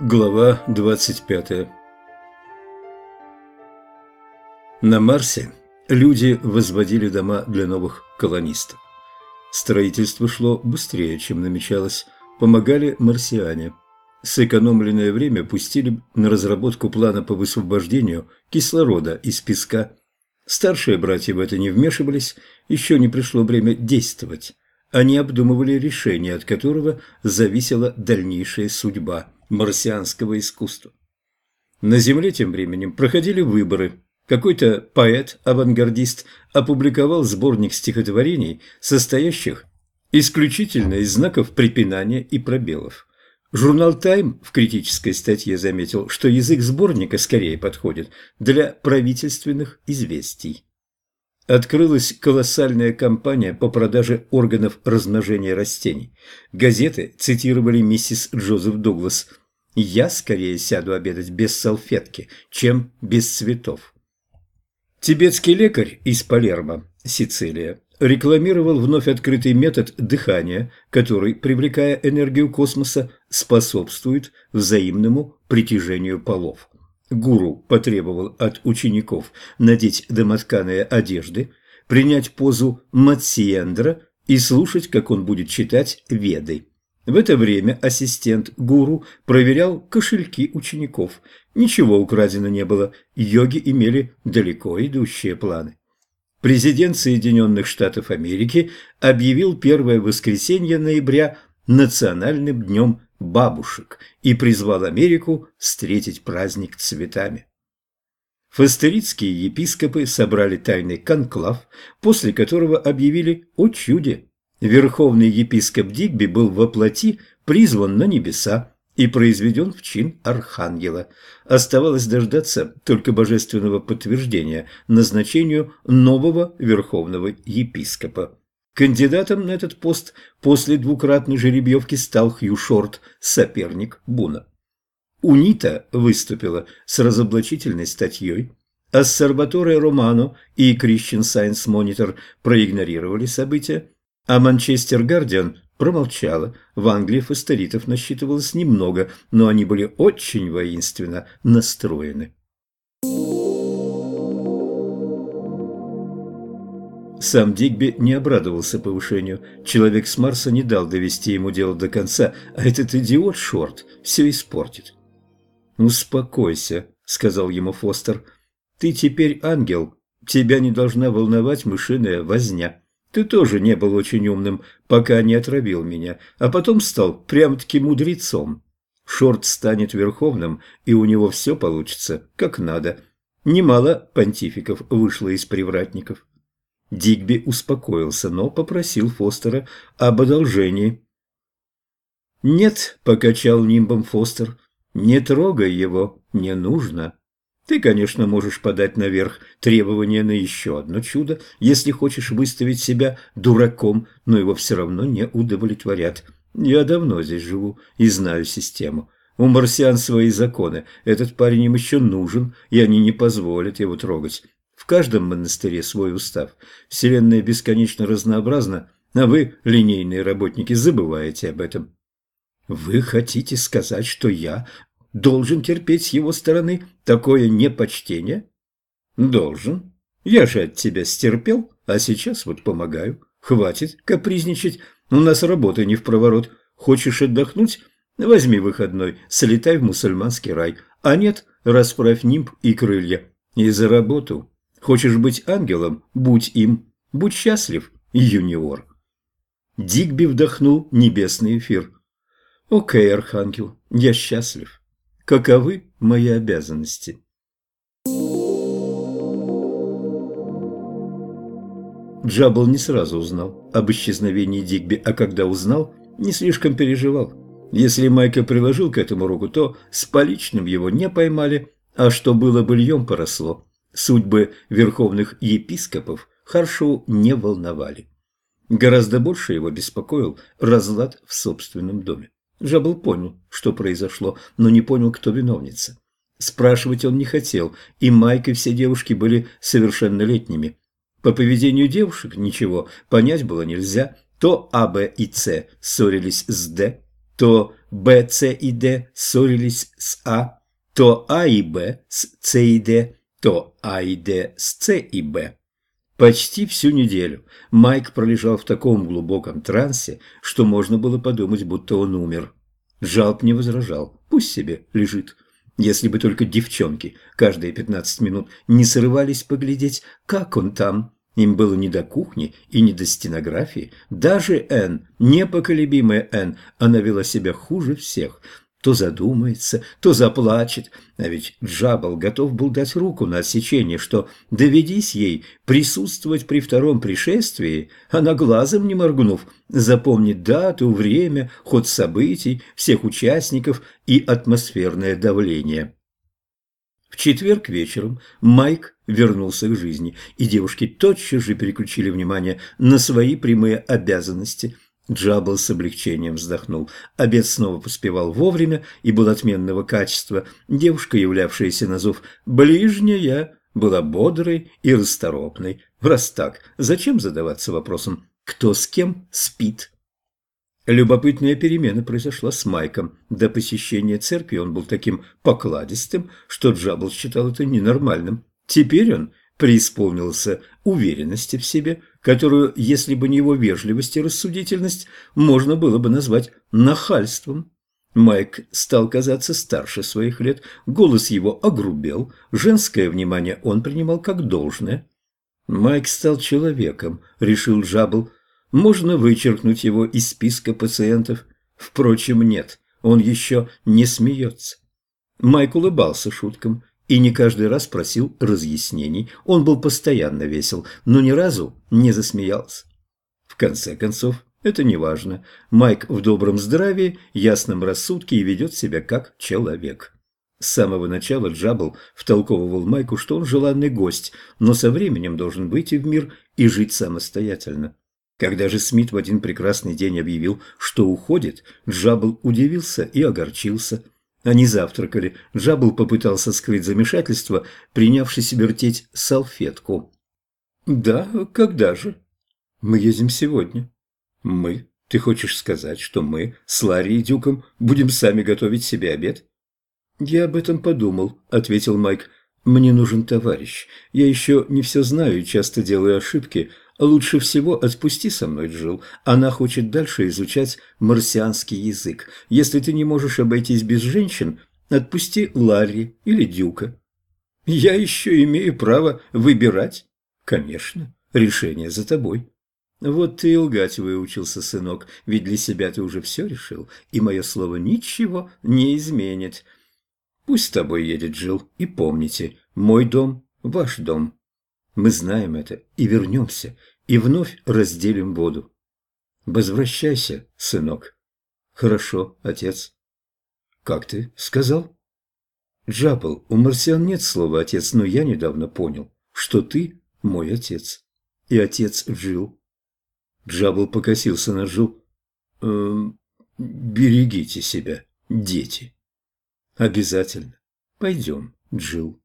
Глава 25 На Марсе люди возводили дома для новых колонистов. Строительство шло быстрее, чем намечалось, помогали марсиане. Сэкономленное время пустили на разработку плана по высвобождению кислорода из песка. Старшие братья в это не вмешивались, еще не пришло время действовать. Они обдумывали решение, от которого зависела дальнейшая судьба – марсианского искусства. На Земле тем временем проходили выборы. Какой-то поэт-авангардист опубликовал сборник стихотворений, состоящих исключительно из знаков препинания и пробелов. Журнал «Тайм» в критической статье заметил, что язык сборника скорее подходит для правительственных известий. Открылась колоссальная кампания по продаже органов размножения растений. Газеты цитировали миссис Джозеф Дуглас «Я скорее сяду обедать без салфетки, чем без цветов». Тибетский лекарь из Палермо, Сицилия, рекламировал вновь открытый метод дыхания, который, привлекая энергию космоса, способствует взаимному притяжению полов. Гуру потребовал от учеников надеть домотканые одежды, принять позу Матсиендра и слушать, как он будет читать Веды. В это время ассистент гуру проверял кошельки учеников. Ничего украдено не было, йоги имели далеко идущие планы. Президент Соединенных Штатов Америки объявил первое воскресенье ноября национальным днем бабушек и призвал Америку встретить праздник цветами. Фастеритские епископы собрали тайный конклав, после которого объявили о чуде. Верховный епископ Дигби был во плоти призван на небеса и произведен в чин архангела. Оставалось дождаться только божественного подтверждения назначению нового верховного епископа. Кандидатом на этот пост после двукратной жеребьевки стал Хью Шорт, соперник Буна. УНИТА выступила с разоблачительной статьей, а Сарбаторе Романо и Christian Science Monitor проигнорировали события, а Манчестер Гардиан промолчала. В Англии фасторитов насчитывалось немного, но они были очень воинственно настроены. Сам Дигби не обрадовался повышению. Человек с Марса не дал довести ему дело до конца, а этот идиот Шорт все испортит. «Успокойся», — сказал ему Фостер. «Ты теперь ангел. Тебя не должна волновать мышиная возня. Ты тоже не был очень умным, пока не отравил меня, а потом стал прям-таки мудрецом. Шорт станет верховным, и у него все получится, как надо. Немало понтификов вышло из привратников». Дигби успокоился, но попросил Фостера об одолжении. «Нет», — покачал нимбом Фостер, — «не трогай его, не нужно. Ты, конечно, можешь подать наверх требования на еще одно чудо, если хочешь выставить себя дураком, но его все равно не удовлетворят. Я давно здесь живу и знаю систему». У марсиан свои законы. Этот парень им еще нужен, и они не позволят его трогать. Каждом монастыре свой устав. Вселенная бесконечно разнообразна, а вы, линейные работники, забываете об этом. Вы хотите сказать, что я должен терпеть с его стороны такое непочтение? Должен. Я же от тебя стерпел, а сейчас вот помогаю. Хватит капризничать, у нас работы не в проворот. Хочешь отдохнуть? Возьми выходной, слетай в мусульманский рай. А нет, расправь нимб и крылья. И за работу. Хочешь быть ангелом? Будь им. Будь счастлив, юниор. Дигби вдохнул небесный эфир. Окей, архангел, я счастлив. Каковы мои обязанности? Джабл не сразу узнал об исчезновении Дигби, а когда узнал, не слишком переживал. Если Майка приложил к этому руку, то с поличным его не поймали, а что было быльем поросло. Судьбы верховных епископов Харшу не волновали. Гораздо больше его беспокоил разлад в собственном доме. Жабл понял, что произошло, но не понял, кто виновница. Спрашивать он не хотел, и Майк и все девушки были совершеннолетними. По поведению девушек ничего понять было нельзя. То А, Б и С ссорились с Д, то Б, С и Д ссорились с А, то А и Б с С и Д, то А и Д с С и Б. Почти всю неделю Майк пролежал в таком глубоком трансе, что можно было подумать, будто он умер. Жалп не возражал, пусть себе лежит. Если бы только девчонки каждые пятнадцать минут не срывались поглядеть, как он там. Им было не до кухни и не до стенографии. Даже Энн, непоколебимая Энн, она вела себя хуже всех то задумается, то заплачет. А ведь Джабал готов был дать руку на отсечение, что доведись ей присутствовать при втором пришествии, она глазом не моргнув, запомнит дату, время, ход событий, всех участников и атмосферное давление. В четверг вечером Майк вернулся к жизни, и девушки тотчас же переключили внимание на свои прямые обязанности – Джабл с облегчением вздохнул. Обед снова поспевал вовремя и был отменного качества. Девушка, являвшаяся на зов «ближняя», была бодрой и расторопной. Раз так, зачем задаваться вопросом, кто с кем спит? Любопытная перемена произошла с Майком. До посещения церкви он был таким покладистым, что Джабл считал это ненормальным. Теперь он преисполнился уверенности в себе, которую, если бы не его вежливость и рассудительность, можно было бы назвать нахальством. Майк стал казаться старше своих лет, голос его огрубел, женское внимание он принимал как должное. Майк стал человеком, решил Джабл. Можно вычеркнуть его из списка пациентов? Впрочем, нет, он еще не смеется. Майк улыбался шуткам, и не каждый раз просил разъяснений. Он был постоянно весел, но ни разу не засмеялся. В конце концов, это не важно. Майк в добром здравии, ясном рассудке и ведет себя как человек. С самого начала Джабл втолковывал Майку, что он желанный гость, но со временем должен выйти в мир и жить самостоятельно. Когда же Смит в один прекрасный день объявил, что уходит, Джабл удивился и огорчился – они завтракали. Джабл попытался скрыть замешательство, принявшись вертеть салфетку. «Да, когда же?» «Мы едем сегодня». «Мы? Ты хочешь сказать, что мы с Ларри и Дюком будем сами готовить себе обед?» «Я об этом подумал», — ответил Майк. «Мне нужен товарищ. Я еще не все знаю и часто делаю ошибки. Лучше всего отпусти со мной Джилл. Она хочет дальше изучать марсианский язык. Если ты не можешь обойтись без женщин, отпусти Ларри или Дюка. Я еще имею право выбирать? Конечно, решение за тобой. Вот ты и лгать выучился, сынок, ведь для себя ты уже все решил, и мое слово ничего не изменит. Пусть с тобой едет Джилл, и помните, мой дом – ваш дом. Мы знаем это и вернемся, и вновь разделим воду. Возвращайся, сынок. Хорошо, отец. Как ты сказал? Джапл, у марсиан нет слова «отец», но я недавно понял, что ты мой отец. И отец Джил. Джабл покосился на Джил. Эм, берегите себя, дети. Обязательно. Пойдем, Джил.